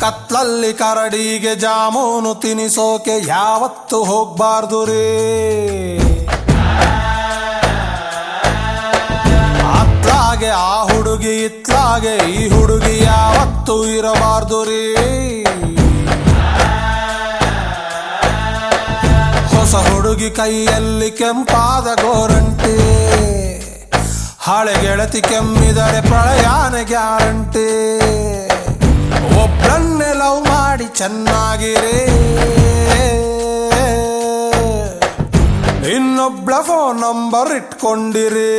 ಕತ್ತಲಲ್ಲಿ ಕರಡಿಗೆ ಜಾಮೂನು ತಿನಿಸೋಕೆ ಯಾವತ್ತು ಹೋಗ್ಬಾರ್ದು ರೀ. ಅತ್ಲಾಗೆ ಆ ಹುಡುಗಿ, ಇತ್ಲಾಗೆ ಈ ಹುಡುಗಿ ಯಾವತ್ತು ಇರಬಾರ್ದು ರೀ. ಹೊಸ ಹುಡುಗಿ ಕೈಯಲ್ಲಿ ಕೆಂಪಾದ ಗೋರಂಟಿ, ಹಳೆ ಗೆಳತಿ ಕೆಮ್ಮಿದರೆ ಪ್ರಳಯಾನ ಗ್ಯಾರಂಟಿ. ಒಬ್ಬಳನ್ನೇ ಲವ್ ಮಾಡಿ ಚೆನ್ನಾಗಿರಿ. ಇನ್ನೊಬ್ಳ ಫೋನ್ ನಂಬರ್ ಇಟ್ಕೊಂಡಿರಿ.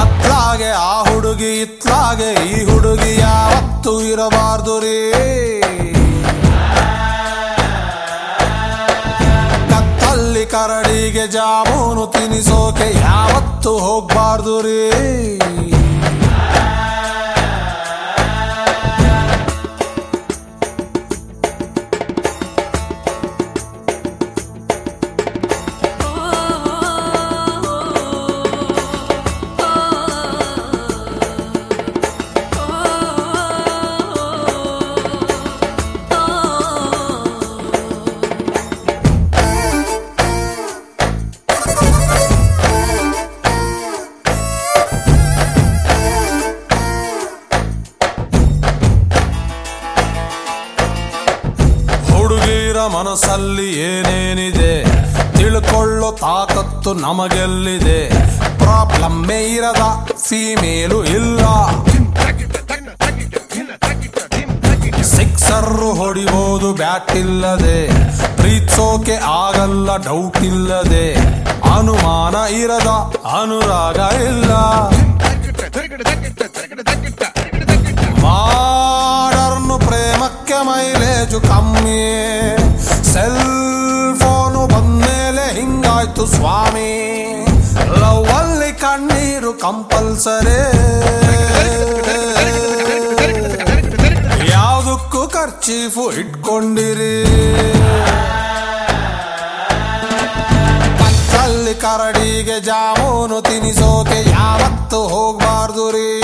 ಅತ್ಲಾಗೆ ಆ ಹುಡುಗಿ, ಇತ್ಲಾಗೆ ಈ ಹುಡುಗಿ ಯಾವತ್ತು ಇರಬಾರ್ದು ರೀ. ಕತ್ತಲ್ಲಿ ಕರಡಿಗೆ ಜಾಮೂನು ತಿನಿಸೋಕೆ ಯಾವತ್ತು ಹೋಗ್ಬಾರ್ದು ರೀ. ಮನಸ್ಸಲ್ಲಿ ಏನೇನಿದೆ? ತಿಳ್ಕೊಳ್ಳೋ ತಾಕತ್ತು ನಮಗೆಲ್ಲಿದೆ? ಪ್ರಾಬ್ಲಮ್ಮೇ ಇರದ ಫೀಮೇಲು ಇಲ್ಲ. ಸಿಕ್ಸರ್ ಹೊಡಿಬೋದು, ಬ್ಯಾಟ್ ಇಲ್ಲದೆ. ಪ್ರೀತ್ಸೋಕೆ ಆಗಲ್ಲ ಡೌಟ್ ಇಲ್ಲದೆ. ಅನುಮಾನ ಇರದ ಅನುರಾಗ ಇಲ್ಲ. ಮಾಡರ್ನು ಪ್ರೇಮಕ್ಕೆ ಮೈಲೇಜು ಕಮ್ಮಿ. ಸ್ವಾಮಿ. ಲವ್ ಅಲ್ಲಿ ಕಣ್ಣೀರು ಕಂಪಲ್ಸರಿ. ಯಾವುದಕ್ಕೂ ಖರ್ಚೀಫು ಇಟ್ಕೊಂಡಿರಿ. ಕರಡಿಗೆ ಜಾಮೂನು ತಿನಿಸೋಕೆ ಯಾವತ್ತು ಹೋಗ್ಬಾರ್ದು ರೀ.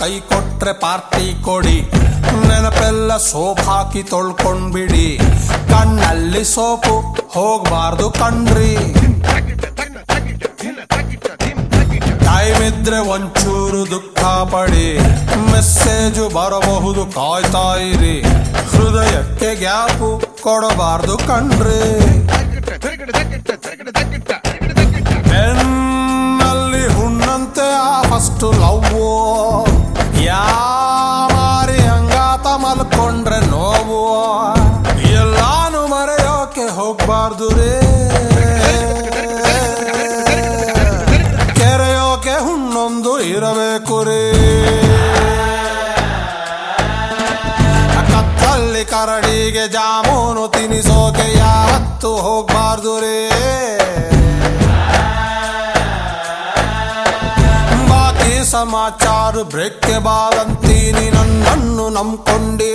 ಕೈ ಕೊಟ್ರೆ ಪಾರ್ಟಿ ಕೊಡಿ. ನೆನಪೆಲ್ಲ ಸೋಪ್ ಹಾಕಿ ತೊಳ್ಕೊಂಡ್ಬಿಡಿ. ಕಣ್ಣಲ್ಲಿ ಸೋಪು ಹೋಗ್ಬಾರ್ದು ಕಣ್ರಿ. ಟೈಮ್ ಇದ್ರೆ ಒಂಚೂರು ದುಃಖ ಪಡಿ. ಮೆಸೇಜು ಬರಬಹುದು ಕಾಯ್ತಾ ಇರಿ. ಹೃದಯಕ್ಕೆ ಗ್ಯಾಪು ಕೊಡಬಾರ್ದು ಕಣ್ರಿ. ಬೆನ್ನಲ್ಲಿ ಹುಣ್ಣಂತೆ ಆ ಫಸ್ಟ್ ಲವ್ ಕತ್ತಲ್ಲಿ ಕರಡಿಗೆ ಜಾಮೂನು ತಿನಿಸೋಕೆ ಯಾವತ್ತು ಹೋಗ್ಬಾರ್ದು ರೇ. ಬಾಕಿ ಸಮಾಚಾರ ಬ್ರೇಕ್ಗೆ ಬಾರಂತೀನಿ ನನ್ನನ್ನು ನಂಬ್ಕೊಂಡಿ